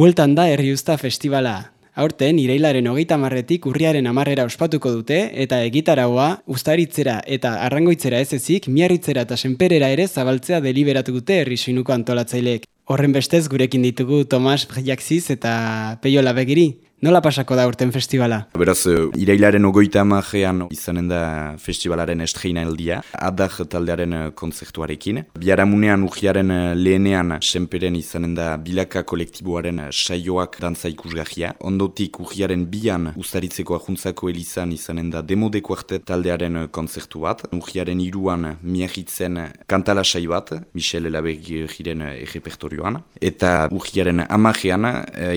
Bueltan da Herriusta Festivala. Aurten, irailaren hogeita marretik urriaren amarrera ospatuko dute eta egitaragoa ustaritzera eta arrangoitzera ez ezik, miarritzera eta senperera ere zabaltzea deliberatu dute herri antolatzaileek. Horren bestez gurekin ditugu Tomas Jaxiz eta Peio Labegiri. Nola pasako da urten festivala? Beraz, uh, irailaren ogoita amajean izanen da festivalaren estreina eldia, adak taldearen uh, konzertuarekin. Biaramunean ujiaren uh, lehenean senperen izanen da bilaka kolektiboaren saioak dantza ikusgahia. Ondotik ujiaren bian ustaritzeko ahuntzako elizan izanen da demodeko arte taldearen konzertu bat. Ujiaren iruan miahitzen kantala saio bat, Michel Elabegi jiren egepertorioan. Eta ujiaren amajean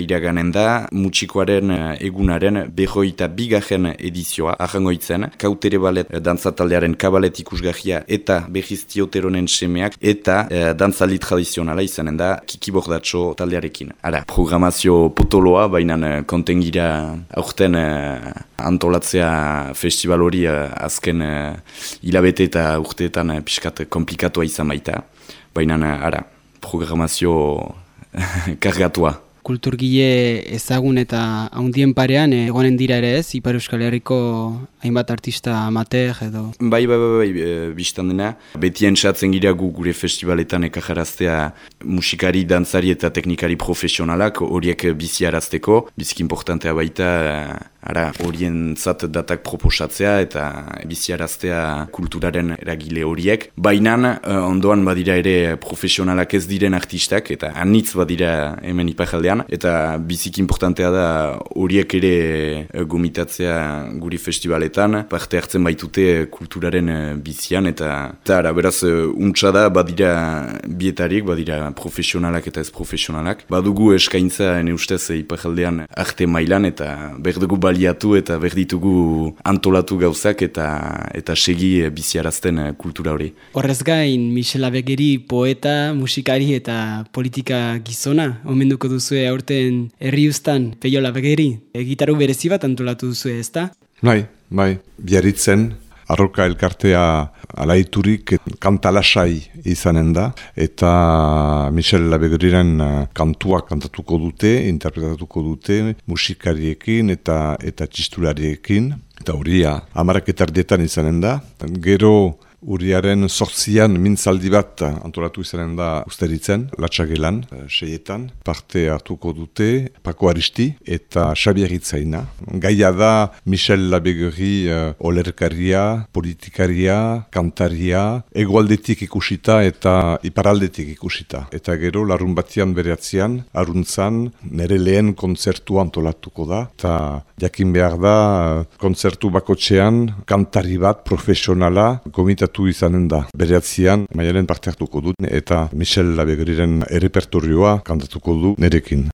iraganen da mutxikoaren Eh, egunaren behoita bigarren edizioa ahangoitzen, kautere balet dantzataldearen kabalet ikusgahia eta behiz tioteronen semeak eta e, dantzali tradizionala izanen da kikibordatxo taldearekin. Ara, programazio potoloa, baina kontengira aurten antolatzea festival hori azken hilabete eta urteetan piskat komplikatua izan baita. Baina, ara, programazio kargatua kulturgile ezagun eta haundien parean egonen dira ere ez, Ipar Euskal Herriko hainbat artista amater edo. Bai, bai, bai, bai, e, biztan dena. Beti entzatzen gira gu gure festivaletan ekajaraztea musikari, dantzari eta teknikari profesionalak horiek biziarazteko. Bizik importantea baita ara horien zat datak proposatzea eta biziaraztea kulturaren eragile horiek. Baina uh, ondoan badira ere profesionalak ez diren artistak eta anitz badira hemen ipajaldean. Eta bizik importantea da horiek ere uh, gomitatzea guri festivaletan, parte hartzen baitute kulturaren uh, bizian eta eta ara, beraz uh, untsa da badira bietarik, badira profesionalak eta ez profesionalak. Badugu eskaintza ene ustez ipajaldean arte mailan eta berdugu baliatu eta berditugu antolatu gauzak eta eta segi biziarazten eh, kultura hori. Horrez gain, Michel Abegeri poeta, musikari eta politika gizona, omenduko duzue aurten herri ustan, Peio Labegeri, egitaru berezi bat antolatu duzue, ezta? Bai, bai, biaritzen, arroka elkartea alaiturik kantalasai izanen da, eta Michel Labegriren uh, kantuak kantatuko dute, interpretatuko dute, musikariekin eta eta txistulariekin, eta hori amarak etardietan izanen da. Gero Uriaren sortzian mintzaldi bat antolatu izanen da usteritzen, latxagelan, eh, seietan, parte hartuko dute, Pako Aristi eta Xabier Itzaina. Gaia da Michel Labegeri uh, olerkaria, politikaria, kantaria, egualdetik ikusita eta iparaldetik ikusita. Eta gero, larun batian bereatzean, aruntzan, nere lehen kontzertu antolatuko da, eta jakin behar da, kontzertu bakotxean, kantari bat, profesionala, gomitatu kantatu izanen da. Bereatzean, maialen parte hartuko dut, eta Michel Labegriren errepertorioa kantatuko du nerekin.